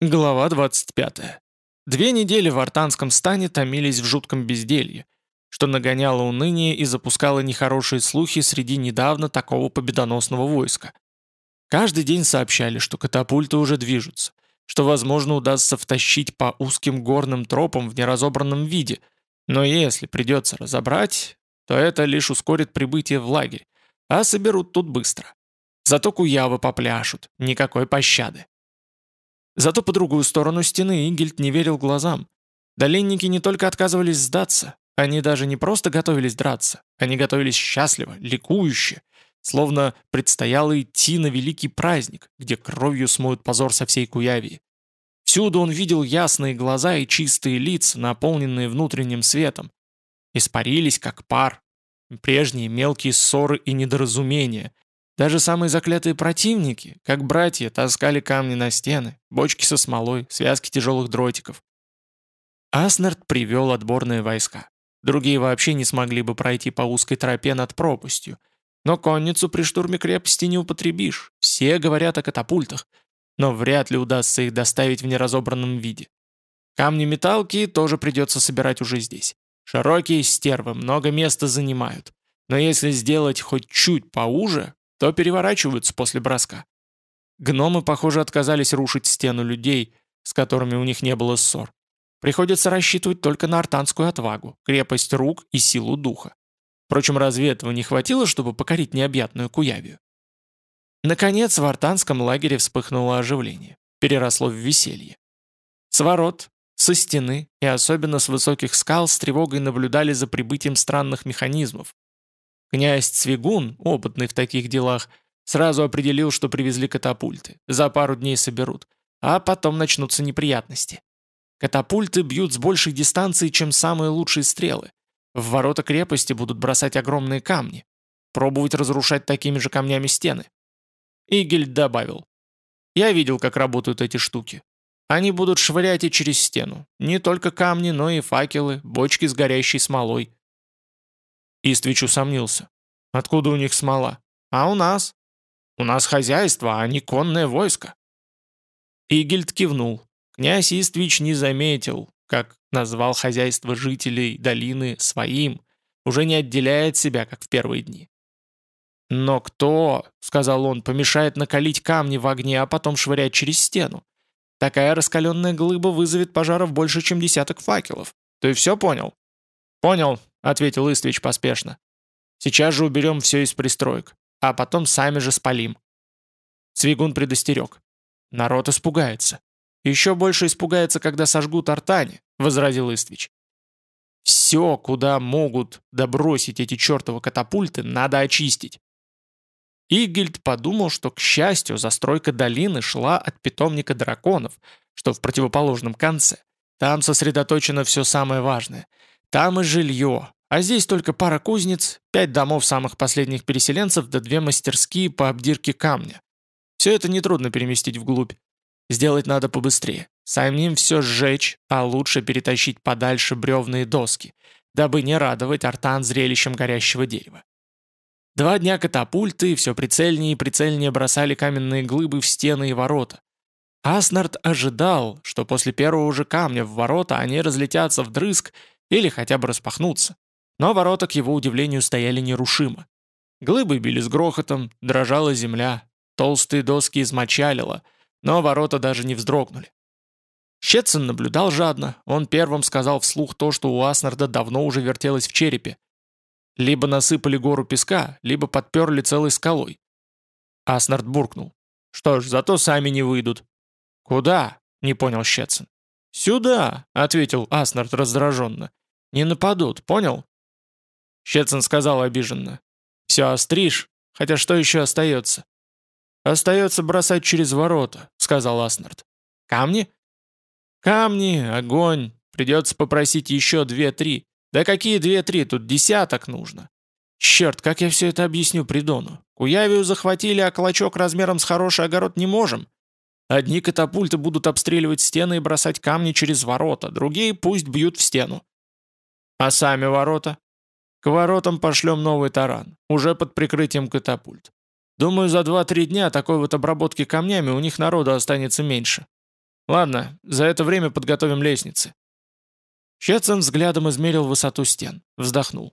Глава 25. Две недели в артанском стане томились в жутком безделье, что нагоняло уныние и запускало нехорошие слухи среди недавно такого победоносного войска. Каждый день сообщали, что катапульты уже движутся, что, возможно, удастся втащить по узким горным тропам в неразобранном виде, но если придется разобрать, то это лишь ускорит прибытие в лагерь, а соберут тут быстро. Зато куявы попляшут, никакой пощады. Зато по другую сторону стены Ингельд не верил глазам. Доленники не только отказывались сдаться, они даже не просто готовились драться, они готовились счастливо, ликующе, словно предстояло идти на великий праздник, где кровью смоют позор со всей Куявии. Всюду он видел ясные глаза и чистые лица, наполненные внутренним светом. Испарились, как пар. Прежние мелкие ссоры и недоразумения, даже самые заклятые противники, как братья, таскали камни на стены, бочки со смолой, связки тяжелых дротиков. Аснард привел отборные войска. Другие вообще не смогли бы пройти по узкой тропе над пропастью. Но конницу при штурме крепости не употребишь. Все говорят о катапультах. Но вряд ли удастся их доставить в неразобранном виде. Камни-металки тоже придется собирать уже здесь. Широкие стервы много места занимают. Но если сделать хоть чуть поуже, то переворачиваются после броска. Гномы, похоже, отказались рушить стену людей, с которыми у них не было ссор. Приходится рассчитывать только на артанскую отвагу, крепость рук и силу духа. Впрочем, разве этого не хватило, чтобы покорить необъятную Куявию? Наконец, в артанском лагере вспыхнуло оживление, переросло в веселье. С ворот, со стены и особенно с высоких скал с тревогой наблюдали за прибытием странных механизмов, Князь Цвигун, опытный в таких делах, сразу определил, что привезли катапульты. За пару дней соберут. А потом начнутся неприятности. Катапульты бьют с большей дистанции, чем самые лучшие стрелы. В ворота крепости будут бросать огромные камни. Пробовать разрушать такими же камнями стены. Игель добавил. Я видел, как работают эти штуки. Они будут швырять и через стену. Не только камни, но и факелы, бочки с горящей смолой. Иствич усомнился. Откуда у них смола? А у нас? У нас хозяйство, а не конное войско. Игельд кивнул. Князь Иствич не заметил, как назвал хозяйство жителей долины своим, уже не отделяет себя, как в первые дни. «Но кто, — сказал он, — помешает накалить камни в огне, а потом швырять через стену? Такая раскаленная глыба вызовет пожаров больше, чем десяток факелов. Ты все понял?» «Понял», — ответил Иствич поспешно. «Сейчас же уберем все из пристроек, а потом сами же спалим». Цвигун предостерег. «Народ испугается. Еще больше испугается, когда сожгут артани», — возразил Иствич. «Все, куда могут добросить эти чертовы катапульты, надо очистить». Игельд подумал, что, к счастью, застройка долины шла от питомника драконов, что в противоположном конце. Там сосредоточено все самое важное — там и жилье, а здесь только пара кузнец, пять домов самых последних переселенцев да две мастерские по обдирке камня. Все это нетрудно переместить вглубь. Сделать надо побыстрее. Самим все сжечь, а лучше перетащить подальше бревные доски, дабы не радовать артан зрелищем горящего дерева. Два дня катапульты все прицельнее и прицельнее бросали каменные глыбы в стены и ворота. Аснард ожидал, что после первого же камня в ворота они разлетятся вдрызг или хотя бы распахнуться. Но ворота, к его удивлению, стояли нерушимо. Глыбы били с грохотом, дрожала земля, толстые доски измочалило, но ворота даже не вздрогнули. Щетсон наблюдал жадно, он первым сказал вслух то, что у Аснарда давно уже вертелось в черепе. Либо насыпали гору песка, либо подперли целой скалой. Аснард буркнул. «Что ж, зато сами не выйдут». «Куда?» — не понял Щетсон. «Сюда!» — ответил Аснард раздраженно. «Не нападут, понял?» Щетсон сказал обиженно. «Все остришь, хотя что еще остается?» «Остается бросать через ворота», — сказал Аснард. «Камни?» «Камни, огонь. Придется попросить еще две-три. Да какие две-три, тут десяток нужно. Черт, как я все это объясню Придону? Куявию захватили, а клочок размером с хороший огород не можем. Одни катапульты будут обстреливать стены и бросать камни через ворота, другие пусть бьют в стену. А сами ворота? К воротам пошлем новый таран, уже под прикрытием катапульт. Думаю, за 2-3 дня такой вот обработки камнями у них народу останется меньше. Ладно, за это время подготовим лестницы». Щецин взглядом измерил высоту стен, вздохнул.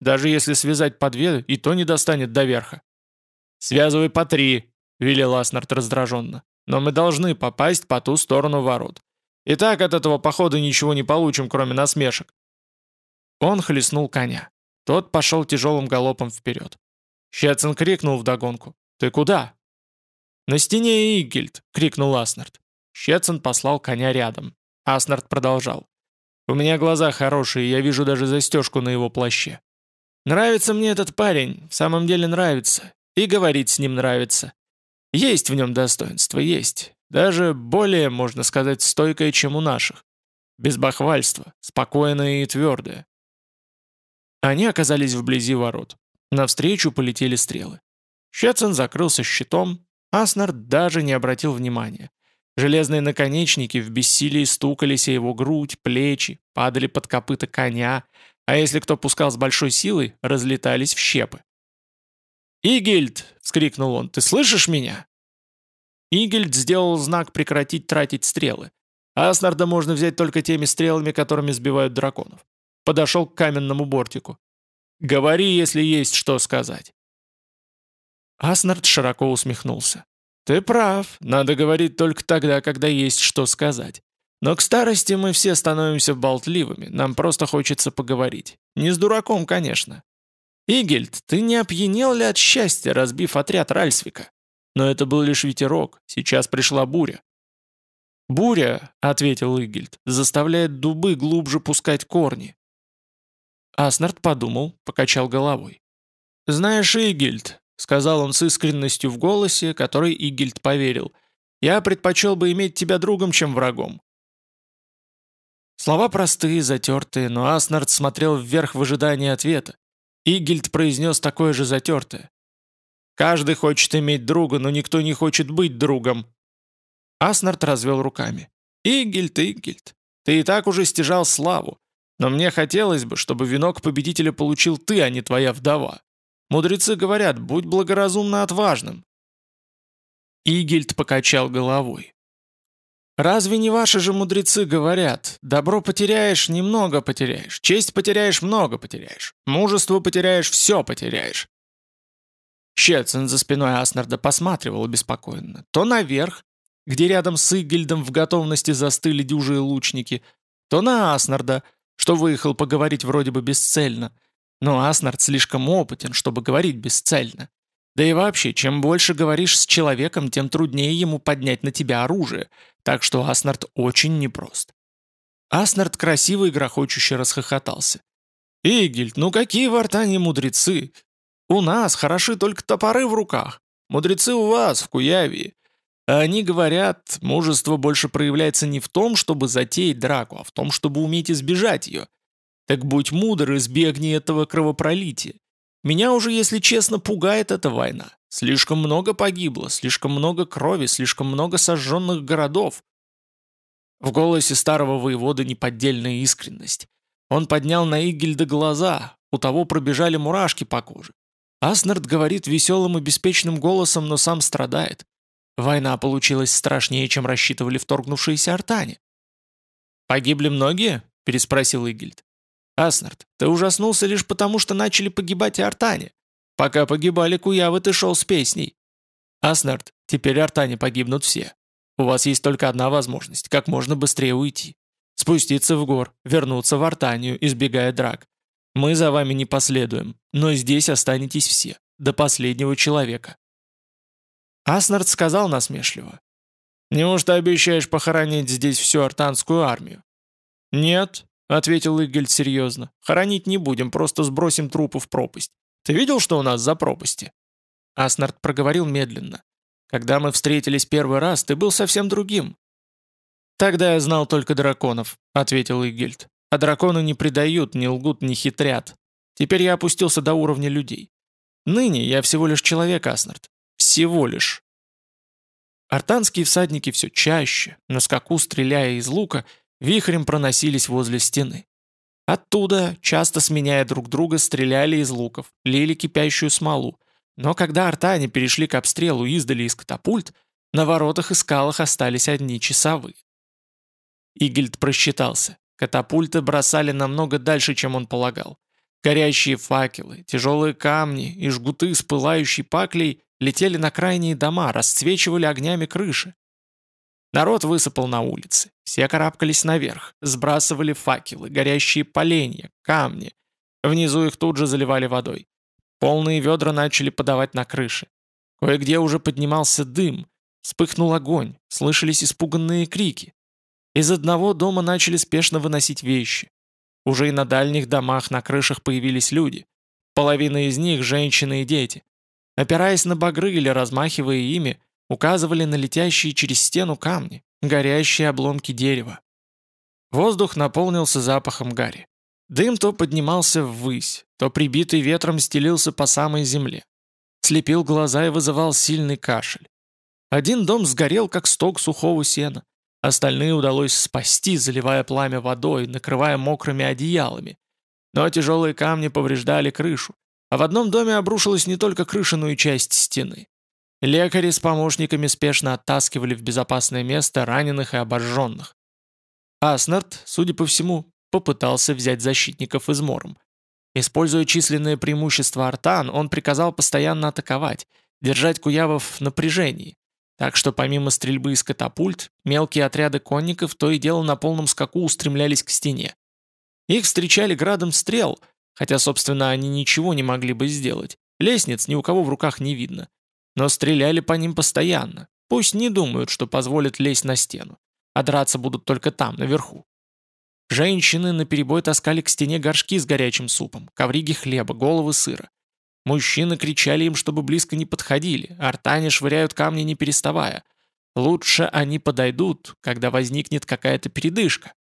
«Даже если связать по две, и то не достанет до верха». «Связывай по три», — велел Аснард раздраженно. «Но мы должны попасть по ту сторону ворот. И так от этого похода ничего не получим, кроме насмешек». Он хлестнул коня. Тот пошел тяжелым галопом вперед. Щецин крикнул вдогонку. «Ты куда?» «На стене Игельд!» — крикнул Аснард. Щецин послал коня рядом. Аснард продолжал. «У меня глаза хорошие, я вижу даже застежку на его плаще. Нравится мне этот парень, в самом деле нравится. И говорить с ним нравится. Есть в нем достоинство, есть. Даже более, можно сказать, стойкое, чем у наших. Без бахвальства, спокойное и твердое. Они оказались вблизи ворот. Навстречу полетели стрелы. Щецин закрылся щитом, Аснард даже не обратил внимания. Железные наконечники в бессилии стукались о его грудь, плечи, падали под копыта коня, а если кто пускал с большой силой, разлетались в щепы. «Игельд!» — вскрикнул он. «Ты слышишь меня?» Игельд сделал знак прекратить тратить стрелы. Аснарда можно взять только теми стрелами, которыми сбивают драконов. Подошел к каменному бортику. «Говори, если есть что сказать». Аснард широко усмехнулся. «Ты прав, надо говорить только тогда, когда есть что сказать. Но к старости мы все становимся болтливыми, нам просто хочется поговорить. Не с дураком, конечно. Игельд, ты не опьянел ли от счастья, разбив отряд Ральсвика? Но это был лишь ветерок, сейчас пришла буря». «Буря», — ответил Игельд, — «заставляет дубы глубже пускать корни». Аснард подумал, покачал головой. «Знаешь, Игельд, — сказал он с искренностью в голосе, которой Игельд поверил. «Я предпочел бы иметь тебя другом, чем врагом». Слова простые, затертые, но Аснард смотрел вверх в ожидании ответа. Игельд произнес такое же затертое. «Каждый хочет иметь друга, но никто не хочет быть другом». Аснард развел руками. «Игельд, Игельд, ты и так уже стяжал славу, но мне хотелось бы, чтобы венок победителя получил ты, а не твоя вдова. Мудрецы говорят, будь благоразумно отважным. Игельд покачал головой. «Разве не ваши же мудрецы говорят, добро потеряешь, немного потеряешь, честь потеряешь, много потеряешь, мужество потеряешь, все потеряешь?» Щецин за спиной Аснарда посматривал беспокойно. То наверх, где рядом с Игельдом в готовности застыли дюжие лучники, то на Аснарда, что выехал поговорить вроде бы бесцельно, но Аснард слишком опытен, чтобы говорить бесцельно. Да и вообще, чем больше говоришь с человеком, тем труднее ему поднять на тебя оружие, так что Аснард очень непрост. Аснард красиво и грохочуще расхохотался. «Игельд, ну какие в Артане мудрецы! У нас хороши только топоры в руках. Мудрецы у вас, в Куявии. А они говорят, мужество больше проявляется не в том, чтобы затеять драку, а в том, чтобы уметь избежать ее. Так будь мудр, избегни этого кровопролития. Меня уже, если честно, пугает эта война. Слишком много погибло, слишком много крови, слишком много сожженных городов. В голосе старого воевода неподдельная искренность. Он поднял на Игельда глаза, у того пробежали мурашки по коже. Аснард говорит веселым и беспечным голосом, но сам страдает. Война получилась страшнее, чем рассчитывали вторгнувшиеся артане. «Погибли многие?» – переспросил Игельд. Аснард, ты ужаснулся лишь потому, что начали погибать и артане. Пока погибали куявы, ты шел с песней. Аснард, теперь артане погибнут все. У вас есть только одна возможность, как можно быстрее уйти. Спуститься в гор, вернуться в Артанию, избегая драк. Мы за вами не последуем, но здесь останетесь все, до последнего человека. Аснард сказал насмешливо. «Неужто обещаешь похоронить здесь всю артанскую армию?» «Нет, — ответил Игельд серьезно. «Хоронить не будем, просто сбросим трупы в пропасть. Ты видел, что у нас за пропасти?» Аснард проговорил медленно. «Когда мы встретились первый раз, ты был совсем другим». «Тогда я знал только драконов», — ответил Игельд. «А драконы не предают, не лгут, не хитрят. Теперь я опустился до уровня людей. Ныне я всего лишь человек, Аснард. Всего лишь». Артанские всадники все чаще, на скаку стреляя из лука — вихрем проносились возле стены. Оттуда, часто сменяя друг друга, стреляли из луков, лили кипящую смолу. Но когда артане перешли к обстрелу издали из катапульт, на воротах и скалах остались одни часовые. Игельд просчитался. Катапульты бросали намного дальше, чем он полагал. Горящие факелы, тяжелые камни и жгуты с пылающей паклей летели на крайние дома, расцвечивали огнями крыши. Народ высыпал на улицы. Все карабкались наверх, сбрасывали факелы, горящие поленья, камни. Внизу их тут же заливали водой. Полные ведра начали подавать на крыши. Кое-где уже поднимался дым, вспыхнул огонь, слышались испуганные крики. Из одного дома начали спешно выносить вещи. Уже и на дальних домах на крышах появились люди. Половина из них – женщины и дети. Опираясь на багры или размахивая ими, указывали на летящие через стену камни, горящие обломки дерева. Воздух наполнился запахом гари. Дым то поднимался ввысь, то прибитый ветром стелился по самой земле. Слепил глаза и вызывал сильный кашель. Один дом сгорел, как сток сухого сена. Остальные удалось спасти, заливая пламя водой, накрывая мокрыми одеялами. Но тяжелые камни повреждали крышу, а в одном доме обрушилась не только крыша, но и часть стены. Лекари с помощниками спешно оттаскивали в безопасное место раненых и обожженных. Аснард, судя по всему, попытался взять защитников измором. Используя численное преимущество Артан, он приказал постоянно атаковать, держать куявов в напряжении. Так что помимо стрельбы из катапульт, мелкие отряды конников то и дело на полном скаку устремлялись к стене. Их встречали градом стрел, хотя, собственно, они ничего не могли бы сделать. Лестниц ни у кого в руках не видно. Но стреляли по ним постоянно. Пусть не думают, что позволят лезть на стену. А драться будут только там, наверху. Женщины наперебой таскали к стене горшки с горячим супом, ковриги хлеба, головы сыра. Мужчины кричали им, чтобы близко не подходили, артане швыряют камни не переставая. Лучше они подойдут, когда возникнет какая-то передышка.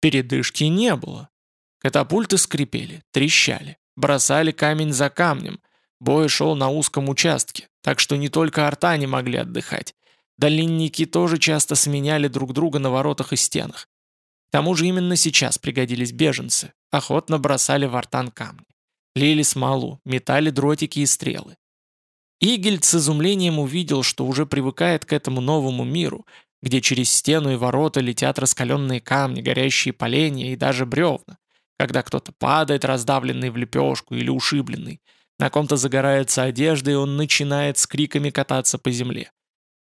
Передышки не было. Катапульты скрипели, трещали, бросали камень за камнем, Бой шел на узком участке, так что не только артане могли отдыхать. Долинники тоже часто сменяли друг друга на воротах и стенах. К тому же именно сейчас пригодились беженцы, охотно бросали в артан камни. Лили смолу, метали дротики и стрелы. Игельд с изумлением увидел, что уже привыкает к этому новому миру, где через стену и ворота летят раскаленные камни, горящие поленья и даже бревна, когда кто-то падает раздавленный в лепешку или ушибленный, на ком-то загорается одежда, и он начинает с криками кататься по земле.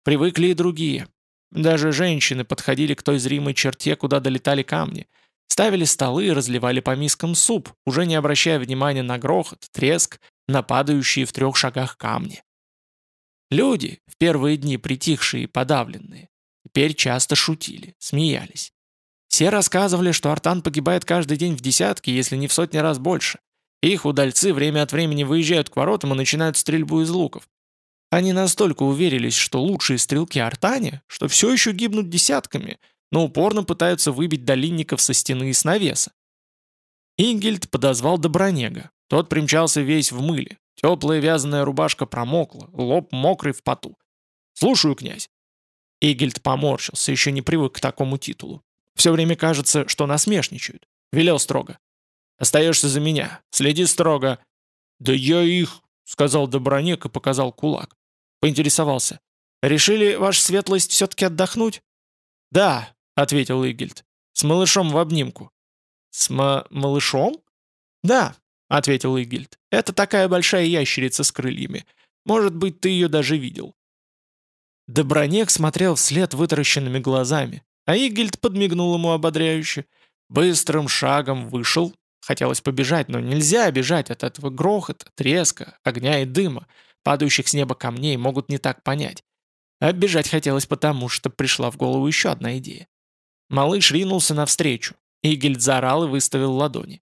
Привыкли и другие. Даже женщины подходили к той зримой черте, куда долетали камни. Ставили столы и разливали по мискам суп, уже не обращая внимания на грохот, треск, на падающие в трех шагах камни. Люди, в первые дни притихшие и подавленные, теперь часто шутили, смеялись. Все рассказывали, что Артан погибает каждый день в десятки, если не в сотни раз больше. Их удальцы время от времени выезжают к воротам и начинают стрельбу из луков. Они настолько уверились, что лучшие стрелки Артане, что все еще гибнут десятками, но упорно пытаются выбить долинников со стены и с навеса. Ингельд подозвал Добронега. Тот примчался весь в мыле. Теплая вязаная рубашка промокла, лоб мокрый в поту. «Слушаю, князь». Игельд поморщился, еще не привык к такому титулу. Все время кажется, что насмешничают. Велел строго. Остаешься за меня. Следи строго». «Да я их...» — сказал Добронек и показал кулак. Поинтересовался. «Решили, ваша светлость, все-таки отдохнуть?» «Да», — ответил Игельд. «С малышом в обнимку». «С ма малышом?» «Да», — ответил Игельд. «Это такая большая ящерица с крыльями. Может быть, ты ее даже видел». Добронек смотрел вслед вытаращенными глазами, а Игельд подмигнул ему ободряюще. Быстрым шагом вышел, Хотелось побежать, но нельзя бежать от этого грохота, треска, огня и дыма. Падающих с неба камней могут не так понять. А хотелось потому, что пришла в голову еще одна идея. Малыш ринулся навстречу. Игельд заорал и выставил ладони.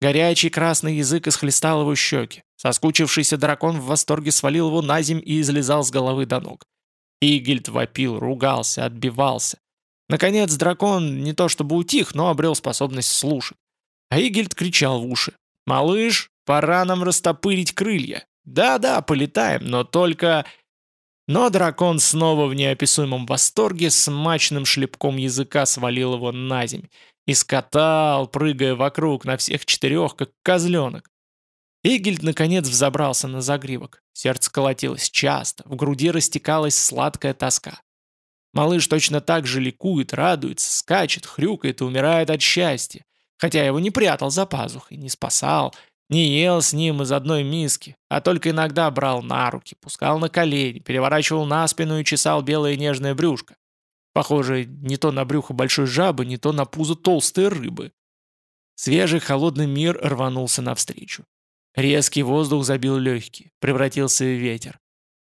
Горячий красный язык исхлестал его щеки. Соскучившийся дракон в восторге свалил его на земь и излезал с головы до ног. Игельд вопил, ругался, отбивался. Наконец дракон не то чтобы утих, но обрел способность слушать. А Игельд кричал в уши. «Малыш, пора нам растопырить крылья. Да-да, полетаем, но только...» Но дракон снова в неописуемом восторге с мачным шлепком языка свалил его на земь и скатал, прыгая вокруг на всех четырех, как козленок. Игельд наконец взобрался на загривок. Сердце колотилось часто, в груди растекалась сладкая тоска. Малыш точно так же ликует, радуется, скачет, хрюкает и умирает от счастья. Хотя его не прятал за пазухой, не спасал, не ел с ним из одной миски, а только иногда брал на руки, пускал на колени, переворачивал на спину и чесал белое нежное брюшко. Похоже, не то на брюхо большой жабы, не то на пузо толстой рыбы. Свежий холодный мир рванулся навстречу. Резкий воздух забил легкие, превратился в ветер.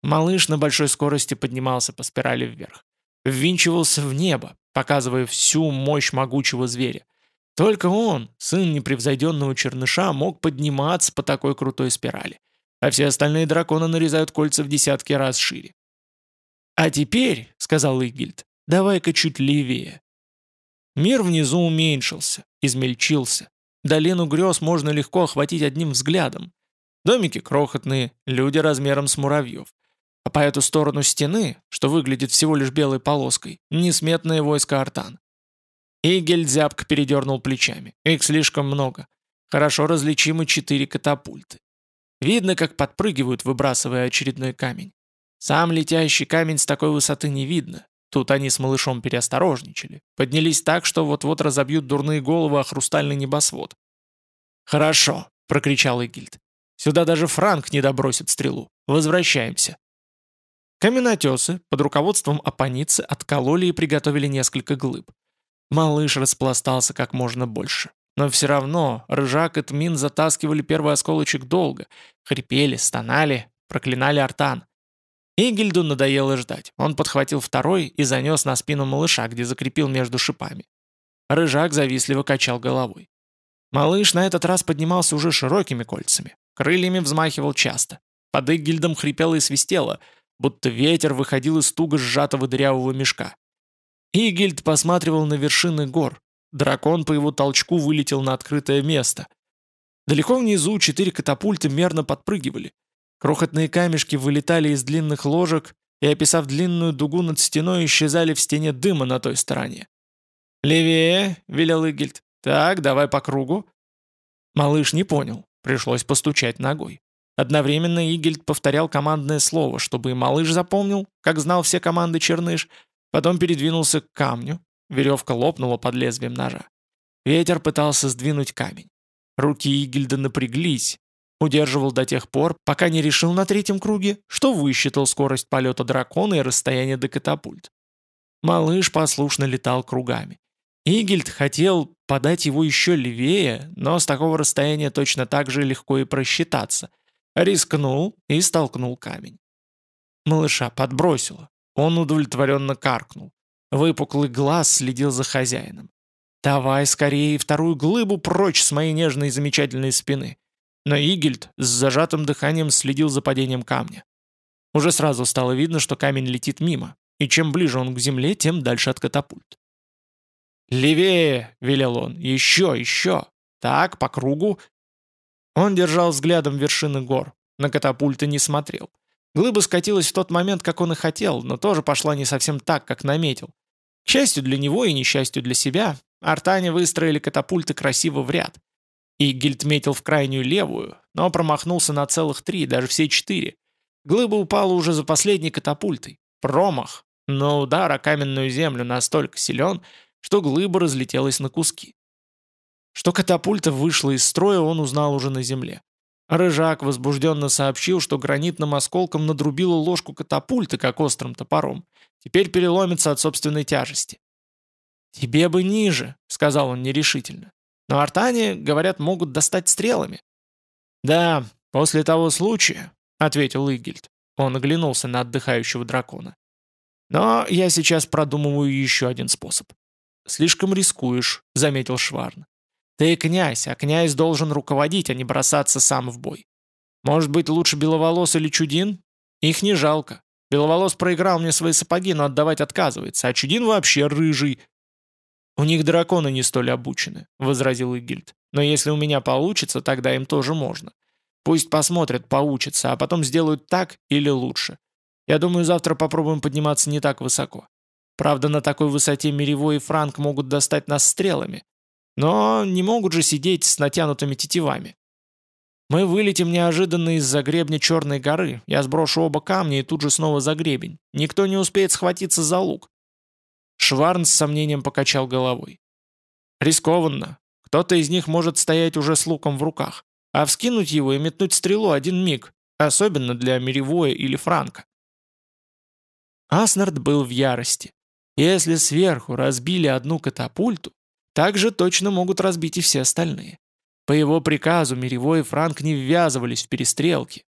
Малыш на большой скорости поднимался по спирали вверх. Ввинчивался в небо, показывая всю мощь могучего зверя. Только он, сын непревзойденного черныша, мог подниматься по такой крутой спирали, а все остальные драконы нарезают кольца в десятки раз шире. «А теперь», — сказал Игильд, — «давай-ка чуть левее». Мир внизу уменьшился, измельчился. Долину грез можно легко охватить одним взглядом. Домики крохотные, люди размером с муравьев. А по эту сторону стены, что выглядит всего лишь белой полоской, несметное войско артан. Игель зябко передернул плечами. Их слишком много. Хорошо различимы четыре катапульты. Видно, как подпрыгивают, выбрасывая очередной камень. Сам летящий камень с такой высоты не видно. Тут они с малышом переосторожничали. Поднялись так, что вот-вот разобьют дурные головы о хрустальный небосвод. «Хорошо», — прокричал Игильд. «Сюда даже Франк не добросит стрелу. Возвращаемся». Каменотесы под руководством Апаницы откололи и приготовили несколько глыб. Малыш распластался как можно больше. Но все равно Рыжак и Тмин затаскивали первый осколочек долго, хрипели, стонали, проклинали артан. Игельду надоело ждать. Он подхватил второй и занес на спину малыша, где закрепил между шипами. Рыжак завистливо качал головой. Малыш на этот раз поднимался уже широкими кольцами. Крыльями взмахивал часто. Под Игельдом хрипело и свистело, будто ветер выходил из туго сжатого дырявого мешка. Игельд посматривал на вершины гор. Дракон по его толчку вылетел на открытое место. Далеко внизу четыре катапульты мерно подпрыгивали. Крохотные камешки вылетали из длинных ложек и, описав длинную дугу над стеной, исчезали в стене дыма на той стороне. «Левее!» — велел Игельд. «Так, давай по кругу». Малыш не понял. Пришлось постучать ногой. Одновременно Игельд повторял командное слово, чтобы и малыш запомнил, как знал все команды Черныш, Потом передвинулся к камню. Веревка лопнула под лезвием ножа. Ветер пытался сдвинуть камень. Руки Игильда напряглись. Удерживал до тех пор, пока не решил на третьем круге, что высчитал скорость полета дракона и расстояние до катапульт. Малыш послушно летал кругами. Игильд хотел подать его еще левее, но с такого расстояния точно так же легко и просчитаться. Рискнул и столкнул камень. Малыша подбросило. Он удовлетворенно каркнул. Выпуклый глаз следил за хозяином. «Давай скорее вторую глыбу прочь с моей нежной и замечательной спины». Но Игельд с зажатым дыханием следил за падением камня. Уже сразу стало видно, что камень летит мимо, и чем ближе он к земле, тем дальше от катапульт. «Левее!» — велел он. «Еще, еще! Так, по кругу!» Он держал взглядом вершины гор, на катапульты не смотрел. Глыба скатилась в тот момент, как он и хотел, но тоже пошла не совсем так, как наметил. К счастью для него и несчастью для себя, артане выстроили катапульты красиво в ряд. И Гильд метил в крайнюю левую, но промахнулся на целых три, даже все четыре. Глыба упала уже за последней катапультой. Промах, но удар о каменную землю настолько силен, что глыба разлетелась на куски. Что катапульта вышла из строя, он узнал уже на земле. Рыжак возбужденно сообщил, что гранитным осколком надрубила ложку катапульты, как острым топором. Теперь переломится от собственной тяжести. «Тебе бы ниже», — сказал он нерешительно. «Но артане, говорят, могут достать стрелами». «Да, после того случая», — ответил Игельд. Он оглянулся на отдыхающего дракона. «Но я сейчас продумываю еще один способ». «Слишком рискуешь», — заметил Шварн. Ты князь, а князь должен руководить, а не бросаться сам в бой. Может быть, лучше Беловолос или Чудин? Их не жалко. Беловолос проиграл мне свои сапоги, но отдавать отказывается, а Чудин вообще рыжий. «У них драконы не столь обучены», — возразил Игильд. «Но если у меня получится, тогда им тоже можно. Пусть посмотрят, получится, а потом сделают так или лучше. Я думаю, завтра попробуем подниматься не так высоко. Правда, на такой высоте Миревой и Франк могут достать нас стрелами. Но не могут же сидеть с натянутыми тетивами. Мы вылетим неожиданно из-за гребня Черной горы. Я сброшу оба камня и тут же снова за гребень. Никто не успеет схватиться за лук. Шварн с сомнением покачал головой. Рискованно. Кто-то из них может стоять уже с луком в руках, а вскинуть его и метнуть стрелу один миг, особенно для Миревоя или Франка. Аснард был в ярости. Если сверху разбили одну катапульту, так же точно могут разбить и все остальные. По его приказу Миревой и Франк не ввязывались в перестрелки,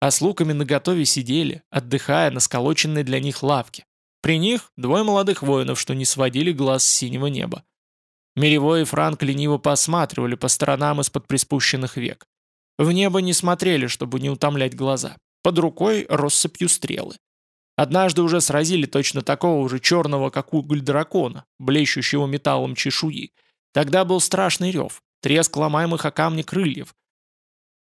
а с луками наготове сидели, отдыхая на сколоченной для них лавке. При них двое молодых воинов, что не сводили глаз с синего неба. Миревой и Франк лениво посматривали по сторонам из-под приспущенных век. В небо не смотрели, чтобы не утомлять глаза. Под рукой россыпью стрелы. Однажды уже сразили точно такого же черного, как уголь дракона, блещущего металлом чешуи. Тогда был страшный рев, треск ломаемых о камни крыльев.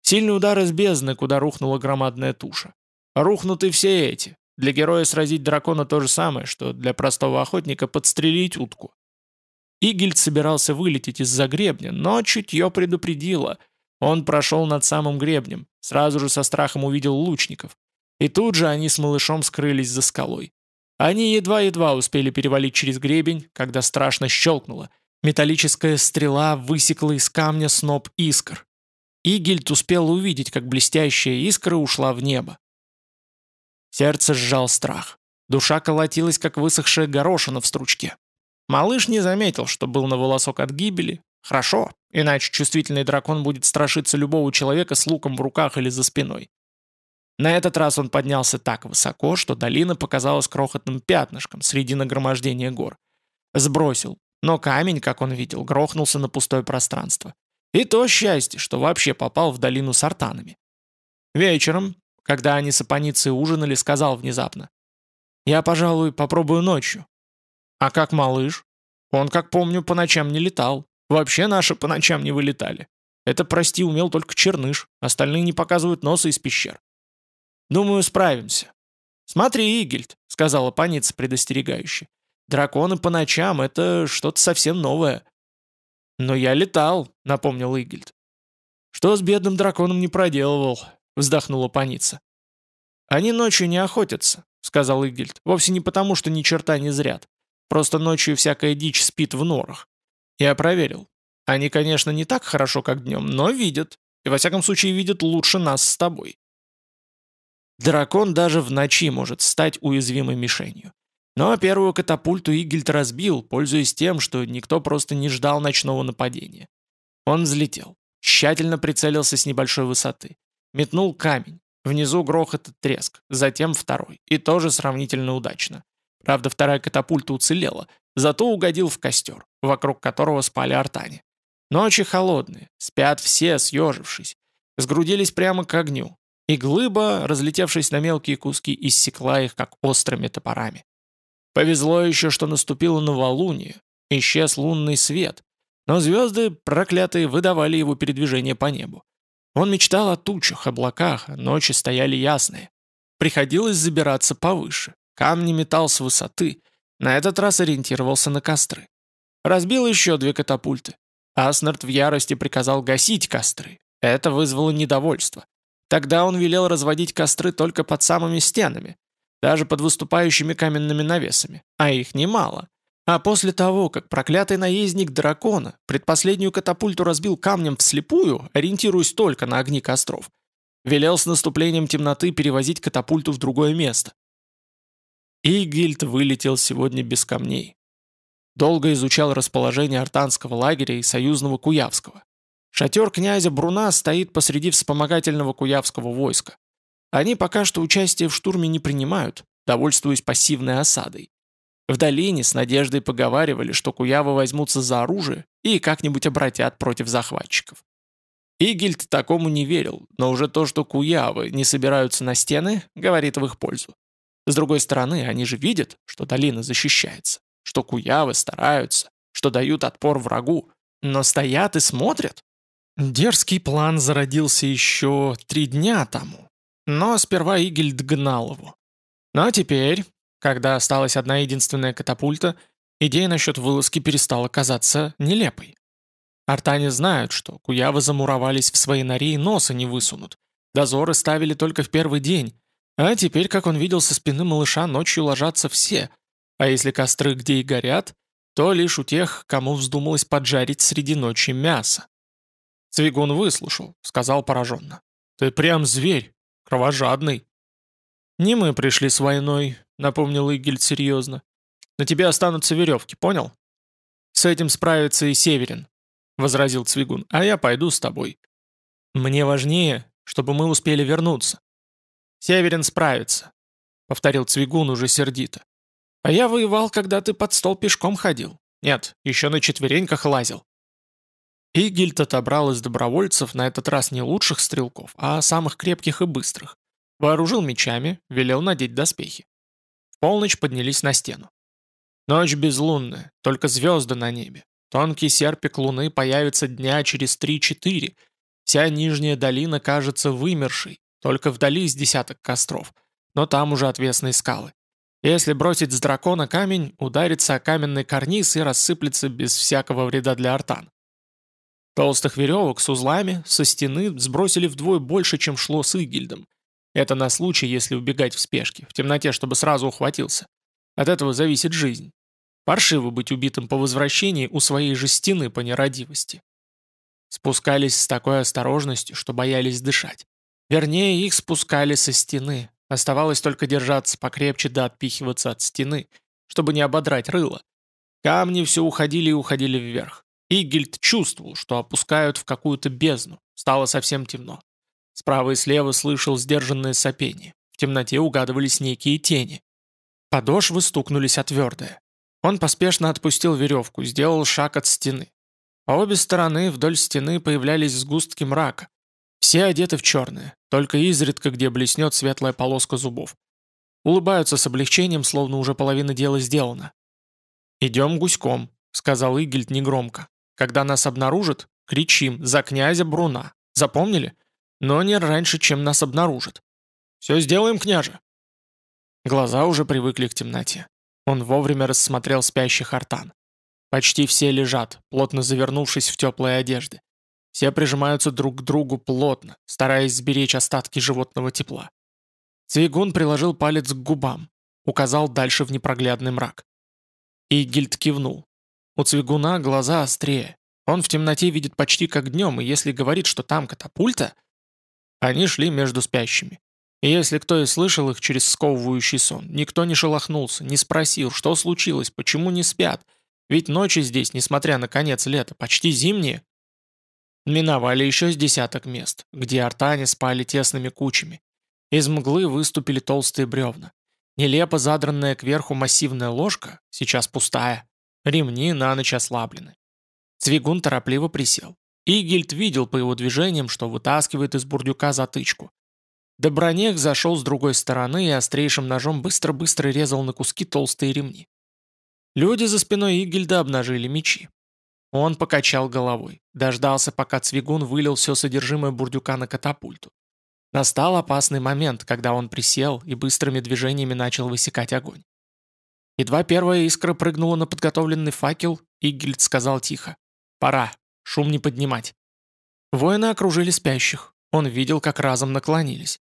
Сильный удар из бездны, куда рухнула громадная туша. Рухнуты все эти. Для героя сразить дракона то же самое, что для простого охотника подстрелить утку. Игельд собирался вылететь из-за гребня, но чутье предупредило. Он прошел над самым гребнем, сразу же со страхом увидел лучников. И тут же они с малышом скрылись за скалой. Они едва-едва успели перевалить через гребень, когда страшно щелкнуло. Металлическая стрела высекла из камня сноп искр. Игельд успел увидеть, как блестящая искра ушла в небо. Сердце сжал страх. Душа колотилась, как высохшая горошина в стручке. Малыш не заметил, что был на волосок от гибели. Хорошо, иначе чувствительный дракон будет страшиться любого человека с луком в руках или за спиной. На этот раз он поднялся так высоко, что долина показалась крохотным пятнышком среди нагромождения гор. Сбросил, но камень, как он видел, грохнулся на пустое пространство. И то счастье, что вообще попал в долину с артанами. Вечером, когда они с Апаницей ужинали, сказал внезапно. «Я, пожалуй, попробую ночью». «А как малыш?» «Он, как помню, по ночам не летал. Вообще наши по ночам не вылетали. Это, прости, умел только черныш. Остальные не показывают носа из пещер». Думаю, справимся». «Смотри, Игельд», — сказала паница предостерегающе. «Драконы по ночам — это что-то совсем новое». «Но я летал», — напомнил Игельд. «Что с бедным драконом не проделывал?» — вздохнула паница. «Они ночью не охотятся», — сказал Игельд. «Вовсе не потому, что ни черта не зрят. Просто ночью всякая дичь спит в норах. Я проверил. Они, конечно, не так хорошо, как днем, но видят. И во всяком случае видят лучше нас с тобой. Дракон даже в ночи может стать уязвимой мишенью. Но первую катапульту Игельд разбил, пользуясь тем, что никто просто не ждал ночного нападения. Он взлетел, тщательно прицелился с небольшой высоты, метнул камень, внизу грохот и треск, затем второй, и тоже сравнительно удачно. Правда, вторая катапульта уцелела, зато угодил в костер, вокруг которого спали артане. Ночи холодные, спят все, съежившись. Сгрудились прямо к огню, и глыба, разлетевшись на мелкие куски, иссекла их, как острыми топорами. Повезло еще, что наступило новолуние, исчез лунный свет, но звезды, проклятые, выдавали его передвижение по небу. Он мечтал о тучах, облаках, ночи стояли ясные. Приходилось забираться повыше. Камни метал с высоты. На этот раз ориентировался на костры. Разбил еще две катапульты. Аснард в ярости приказал гасить костры. Это вызвало недовольство. Тогда он велел разводить костры только под самыми стенами, даже под выступающими каменными навесами, а их немало. А после того, как проклятый наездник дракона предпоследнюю катапульту разбил камнем вслепую, ориентируясь только на огни костров, велел с наступлением темноты перевозить катапульту в другое место. Игильд вылетел сегодня без камней. Долго изучал расположение артанского лагеря и союзного Куявского. Шатер князя Бруна стоит посреди вспомогательного куявского войска. Они пока что участие в штурме не принимают, довольствуясь пассивной осадой. В долине с надеждой поговаривали, что куявы возьмутся за оружие и как-нибудь обратят против захватчиков. Игельд такому не верил, но уже то, что куявы не собираются на стены, говорит в их пользу. С другой стороны, они же видят, что долина защищается, что куявы стараются, что дают отпор врагу, но стоят и смотрят. Дерзкий план зародился еще три дня тому, но сперва Игельд гнал его. Ну а теперь, когда осталась одна единственная катапульта, идея насчет вылазки перестала казаться нелепой. Артане знают, что куявы замуровались в свои нори и носа не высунут. Дозоры ставили только в первый день, а теперь, как он видел со спины малыша, ночью ложатся все. А если костры где и горят, то лишь у тех, кому вздумалось поджарить среди ночи мясо. Цвигун выслушал, сказал пораженно. «Ты прям зверь, кровожадный». «Не мы пришли с войной», — напомнил Игельд серьезно. «На тебе останутся веревки, понял?» «С этим справится и Северин», — возразил Цвигун, — «а я пойду с тобой». «Мне важнее, чтобы мы успели вернуться». «Северин справится», — повторил Цвигун уже сердито. «А я воевал, когда ты под стол пешком ходил. Нет, еще на четвереньках лазил». Игильд отобрал из добровольцев на этот раз не лучших стрелков, а самых крепких и быстрых. Вооружил мечами, велел надеть доспехи. В полночь поднялись на стену. Ночь безлунная, только звезды на небе. Тонкий серпик луны появится дня через три-четыре. Вся нижняя долина кажется вымершей, только вдали из десяток костров. Но там уже отвесные скалы. Если бросить с дракона камень, ударится о каменный карниз и рассыплется без всякого вреда для артан. Толстых веревок с узлами со стены сбросили вдвое больше, чем шло с Игильдом. Это на случай, если убегать в спешке, в темноте, чтобы сразу ухватился. От этого зависит жизнь. Паршиво быть убитым по возвращении у своей же стены по нерадивости. Спускались с такой осторожностью, что боялись дышать. Вернее, их спускали со стены. Оставалось только держаться покрепче да отпихиваться от стены, чтобы не ободрать рыло. Камни все уходили и уходили вверх. Игельд чувствовал, что опускают в какую-то бездну. Стало совсем темно. Справа и слева слышал сдержанное сопение. В темноте угадывались некие тени. Подошвы стукнулись о твердое. Он поспешно отпустил веревку, сделал шаг от стены. По обе стороны вдоль стены появлялись сгустки мрака. Все одеты в черное, только изредка где блеснет светлая полоска зубов. Улыбаются с облегчением, словно уже половина дела сделана. «Идем гуськом», — сказал Игельд негромко. Когда нас обнаружат, кричим «За князя Бруна!» Запомнили? Но не раньше, чем нас обнаружат. «Все сделаем, княже!» Глаза уже привыкли к темноте. Он вовремя рассмотрел спящих артан. Почти все лежат, плотно завернувшись в теплые одежды. Все прижимаются друг к другу плотно, стараясь сберечь остатки животного тепла. Цвигун приложил палец к губам, указал дальше в непроглядный мрак. И Гильд кивнул. У Цвигуна глаза острее. Он в темноте видит почти как днем, и если говорит, что там катапульта... Они шли между спящими. И если кто и слышал их через сковывающий сон, никто не шелохнулся, не спросил, что случилось, почему не спят, ведь ночи здесь, несмотря на конец лета, почти зимние. Миновали еще с десяток мест, где артане спали тесными кучами. Из мглы выступили толстые бревна. Нелепо задранная кверху массивная ложка, сейчас пустая, Ремни на ночь ослаблены. Цвигун торопливо присел. Игельд видел по его движениям, что вытаскивает из бурдюка затычку. Добронег зашел с другой стороны и острейшим ножом быстро-быстро резал на куски толстые ремни. Люди за спиной Игельда обнажили мечи. Он покачал головой, дождался, пока Цвигун вылил все содержимое бурдюка на катапульту. Настал опасный момент, когда он присел и быстрыми движениями начал высекать огонь. Едва первая искра прыгнула на подготовленный факел, Игельд сказал тихо. «Пора. Шум не поднимать». Воины окружили спящих. Он видел, как разом наклонились.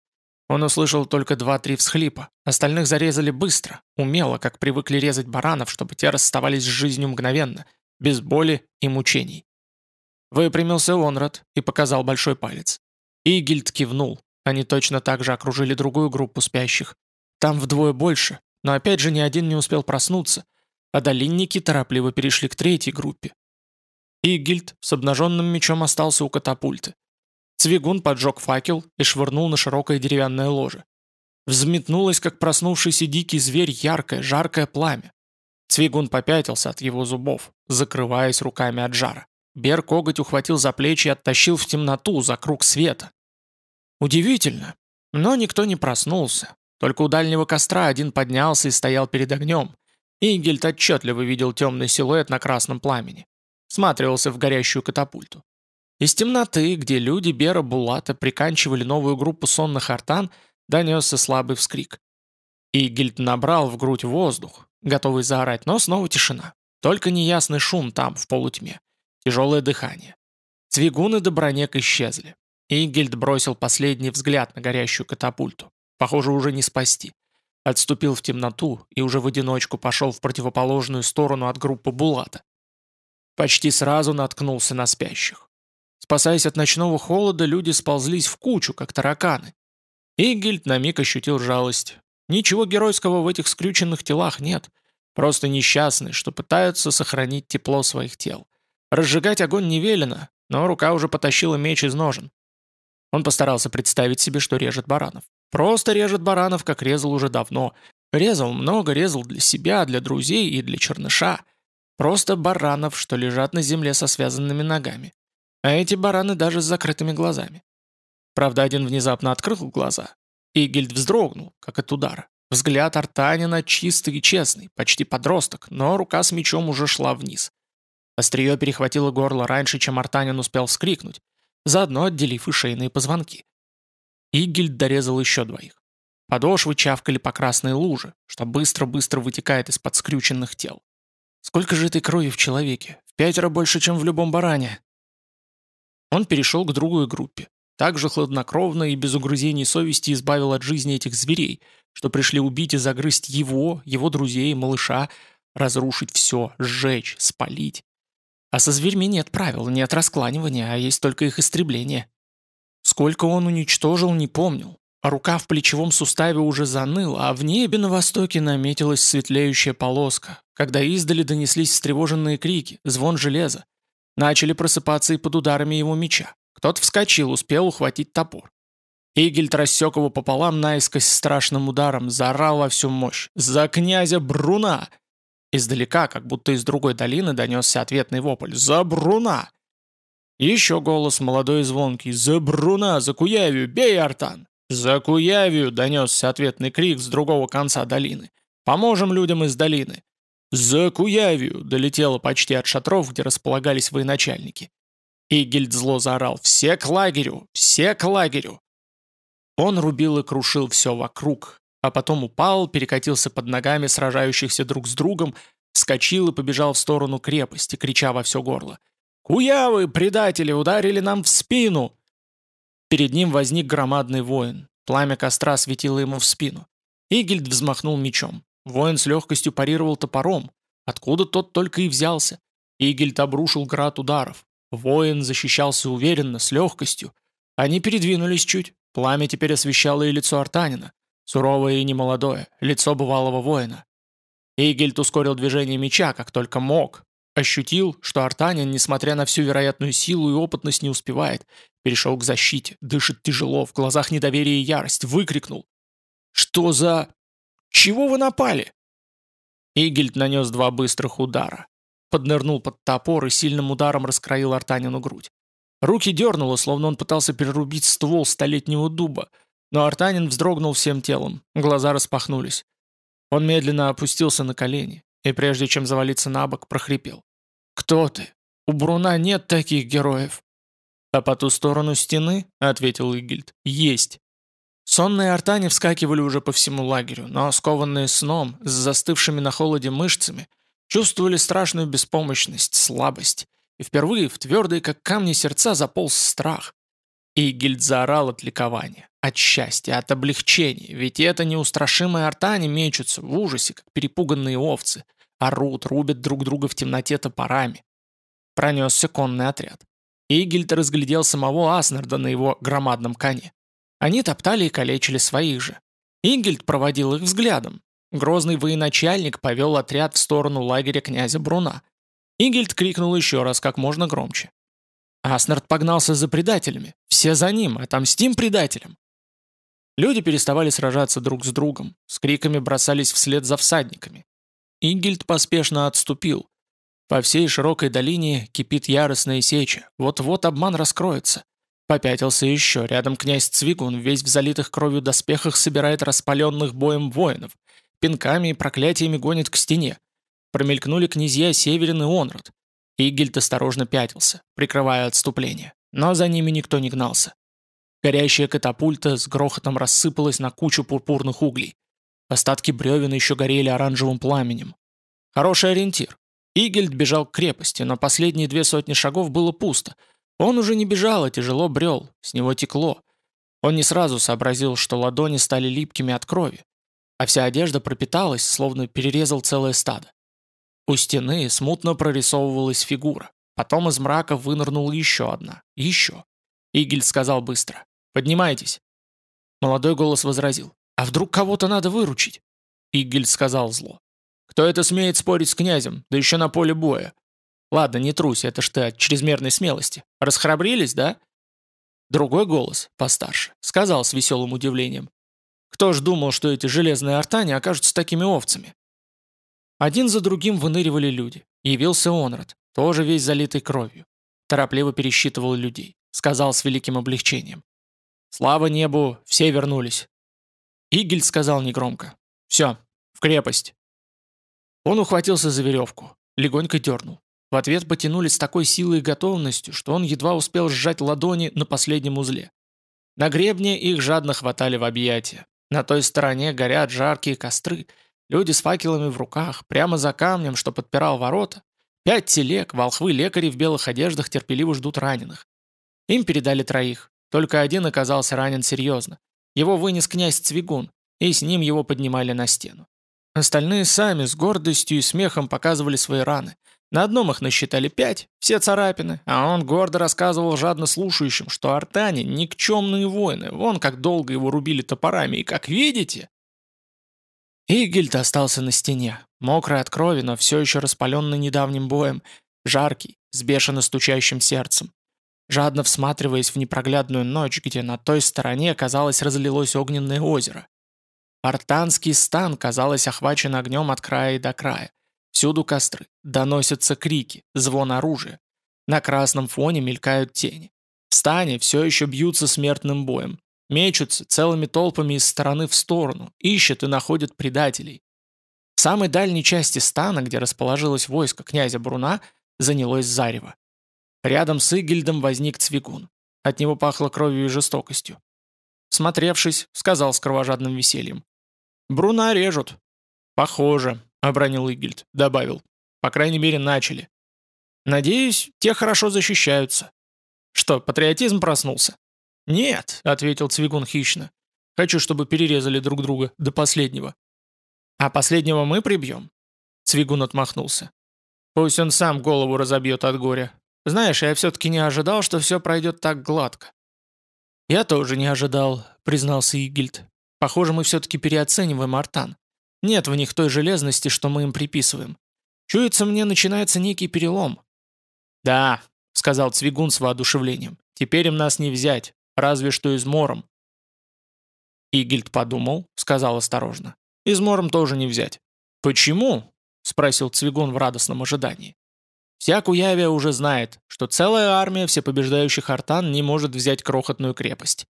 Он услышал только два-три всхлипа. Остальных зарезали быстро, умело, как привыкли резать баранов, чтобы те расставались с жизнью мгновенно, без боли и мучений. Выпрямился Онрад и показал большой палец. Игельд кивнул. Они точно так же окружили другую группу спящих. Там вдвое больше, но опять же ни один не успел проснуться, а долинники торопливо перешли к третьей группе. Игильд с обнаженным мечом остался у катапульты. Цвигун поджег факел и швырнул на широкое деревянное ложе. Взметнулось, как проснувшийся дикий зверь, яркое, жаркое пламя. Цвигун попятился от его зубов, закрываясь руками от жара. Бер коготь ухватил за плечи и оттащил в темноту, за круг света. Удивительно, но никто не проснулся, только у дальнего костра один поднялся и стоял перед огнем. Игельд отчетливо видел темный силуэт на красном пламени. Сматривался в горящую катапульту. Из темноты, где люди Бера Булата приканчивали новую группу сонных артан, донесся слабый вскрик. Игельд набрал в грудь воздух, готовый заорать, но снова тишина. Только неясный шум там, в полутьме. Тяжелое дыхание. Цвигун и Добронек исчезли. Игельд бросил последний взгляд на горящую катапульту. Похоже, уже не спасти. отступил в темноту и уже в одиночку пошел в противоположную сторону от группы Булата. Почти сразу наткнулся на спящих. Спасаясь от ночного холода, люди сползлись в кучу, как тараканы. Игельд на миг ощутил жалость. Ничего геройского в этих скрюченных телах нет. Просто несчастные, что пытаются сохранить тепло своих тел. Разжигать огонь не велено, но рука уже потащила меч из ножен. Он постарался представить себе, что режет баранов. Просто режет баранов, как резал уже давно. Резал много, резал для себя, для друзей и для черныша. Просто баранов, что лежат на земле со связанными ногами. А эти бараны даже с закрытыми глазами. Правда, один внезапно открыл глаза. Игельд вздрогнул, как от удара. Взгляд Артанина чистый и честный, почти подросток, но рука с мечом уже шла вниз. Острие перехватило горло раньше, чем Артанин успел вскрикнуть, заодно отделив и шейные позвонки. Игельд дорезал еще двоих. Подошвы чавкали по красной луже, что быстро-быстро вытекает из-под скрюченных тел. Сколько же этой крови в человеке? В пятеро больше, чем в любом баране. Он перешел к другой группе. Также хладнокровно и без угрызений совести избавил от жизни этих зверей, что пришли убить и загрызть его, его друзей, малыша, разрушить все, сжечь, спалить. А со зверьми нет правил, нет раскланивания, а есть только их истребление. Сколько он уничтожил, не помнил. А рука в плечевом суставе уже заныла, а в небе на востоке наметилась светлеющая полоска, когда издали донеслись встревоженные крики, звон железа. Начали просыпаться и под ударами его меча. Кто-то вскочил, успел ухватить топор. Игельд рассек его пополам наискось страшным ударом, заорал во всю мощь. «За князя Бруна!» Издалека, как будто из другой долины, донесся ответный вопль. «За Бруна!» Еще голос молодой звонкий. «За Бруна! За Куявию! Бей, Артан!» «За Куявию!» — донесся ответный крик с другого конца долины. «Поможем людям из долины!» «За Куявию!» — долетело почти от шатров, где располагались военачальники. Игельд зло заорал «Все к лагерю! Все к лагерю!» Он рубил и крушил все вокруг, а потом упал, перекатился под ногами сражающихся друг с другом, вскочил и побежал в сторону крепости, крича во все горло. «Куявы, предатели, ударили нам в спину!» Перед ним возник громадный воин. Пламя костра светило ему в спину. Игельд взмахнул мечом. Воин с легкостью парировал топором. Откуда тот только и взялся? Игельд обрушил град ударов. Воин защищался уверенно, с легкостью. Они передвинулись чуть. Пламя теперь освещало и лицо Артанина. Суровое и немолодое, лицо бывалого воина. Игельд ускорил движение меча, как только мог. Ощутил, что Артанин, несмотря на всю вероятную силу и опытность, не успевает. Перешел к защите, дышит тяжело, в глазах недоверие и ярость. Выкрикнул. «Что за... Чего вы напали?» Игельд нанес два быстрых удара. Поднырнул под топор и сильным ударом раскроил Артанину грудь. Руки дернуло, словно он пытался перерубить ствол столетнего дуба, но Артанин вздрогнул всем телом, глаза распахнулись. Он медленно опустился на колени и, прежде чем завалиться на бок, прохрипел. «Кто ты? У Бруна нет таких героев». «А по ту сторону стены, — ответил Игильд, — есть». Сонные артане вскакивали уже по всему лагерю, но скованные сном, с застывшими на холоде мышцами, Чувствовали страшную беспомощность, слабость. И впервые в твердые, как камни сердца, заполз страх. И Гильд заорал от ликования, от счастья, от облегчения, ведь это неустрашимые артани мечутся в ужасе, как перепуганные овцы, орут, рубят друг друга в темноте топорами. Пронесся конный отряд. Игельд разглядел самого Аснарда на его громадном коне. Они топтали и калечили своих же. Игельд проводил их взглядом, Грозный военачальник повел отряд в сторону лагеря князя Бруна. Игельд крикнул еще раз, как можно громче. Аснард погнался за предателями. Все за ним, отомстим предателям. Люди переставали сражаться друг с другом, с криками бросались вслед за всадниками. Игельд поспешно отступил. По всей широкой долине кипит яростная сеча. Вот-вот обман раскроется. Попятился еще. Рядом князь Цвигун весь в залитых кровью доспехах собирает распаленных боем воинов пинками и проклятиями гонит к стене. Промелькнули князья Северин и Онрад. Игельд осторожно пятился, прикрывая отступление. Но за ними никто не гнался. Горящая катапульта с грохотом рассыпалась на кучу пурпурных углей. Остатки бревен еще горели оранжевым пламенем. Хороший ориентир. Игельд бежал к крепости, но последние две сотни шагов было пусто. Он уже не бежал, а тяжело брел, с него текло. Он не сразу сообразил, что ладони стали липкими от крови. а вся одежда пропиталась, словно перерезал целое стадо. У стены смутно прорисовывалась фигура. Потом из мрака вынырнула еще одна. Еще. Игель сказал быстро. «Поднимайтесь». Молодой голос возразил. «А вдруг кого-то надо выручить?» Игель сказал зло. «Кто это смеет спорить с князем, да еще на поле боя? Ладно, не трусь, это ж ты от чрезмерной смелости. Расхрабрились, да?» Другой голос, постарше, сказал с веселым удивлением. «Кто ж думал, что эти железные артане окажутся такими овцами?» Один за другим выныривали люди. Явился Онрад, тоже весь залитый кровью. Торопливо пересчитывал людей. Сказал с великим облегчением. «Слава небу, все вернулись». Игель сказал негромко. «Все, в крепость». Он ухватился за веревку, легонько дернул. В ответ потянулись с такой силой и готовностью, что он едва успел сжать ладони на последнем узле. На гребне их жадно хватали в объятия. На той стороне горят жаркие костры. Люди с факелами в руках, прямо за камнем, что подпирал ворота. Пять телег, волхвы-лекари в белых одеждах терпеливо ждут раненых. Им передали троих. Только один оказался ранен серьезно. Его вынес князь Цвигун, и с ним его поднимали на стену. Остальные сами с гордостью и смехом показывали свои раны – на одном их насчитали пять, все царапины, а он гордо рассказывал жадно слушающим, что артане — никчемные воины, вон как долго его рубили топорами, и как видите... Игельд остался на стене, мокрый от крови, но все еще распаленный недавним боем, жаркий, с бешено стучащим сердцем. Жадно всматриваясь в непроглядную ночь, где на той стороне, казалось, разлилось огненное озеро. Артанский стан, казалось, охвачен огнем от края до края. Всюду костры, доносятся крики, звон оружия. На красном фоне мелькают тени. В стане все еще бьются смертным боем. Мечутся целыми толпами из стороны в сторону, ищут и находят предателей. В самой дальней части стана, где расположилось войско князя Бруна, занялось зарево. Рядом с Игельдом возник Цвигун. От него пахло кровью и жестокостью. Смотревшись, сказал с кровожадным весельем. «Бруна режут». «Похоже», — обронил Игельд, добавил. «По крайней мере, начали. Надеюсь, те хорошо защищаются». «Что, патриотизм проснулся?» «Нет», — ответил Цвигун хищно. «Хочу, чтобы перерезали друг друга до последнего». «А последнего мы прибьем?» Цвигун отмахнулся. «Пусть он сам голову разобьет от горя. Знаешь, я все-таки не ожидал, что все пройдет так гладко». «Я тоже не ожидал», — признался Игильд. «Похоже, мы все-таки переоцениваем Артан. Нет в них той железности, что мы им приписываем. Чуется мне, начинается некий перелом». «Да», — сказал Цвигун с воодушевлением, — «теперь им нас не взять, разве что измором». Игельд подумал, сказал осторожно. «Измором тоже не взять». «Почему?» — спросил Цвигун в радостном ожидании. «Вся Куявия уже знает, что целая армия всепобеждающих артан не может взять крохотную крепость».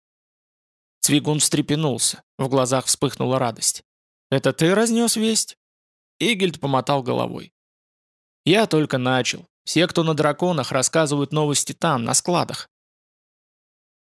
Цвигун встрепенулся, в глазах вспыхнула радость. «Это ты разнес весть?» Игельд помотал головой. «Я только начал. Все, кто на драконах, рассказывают новости там, на складах.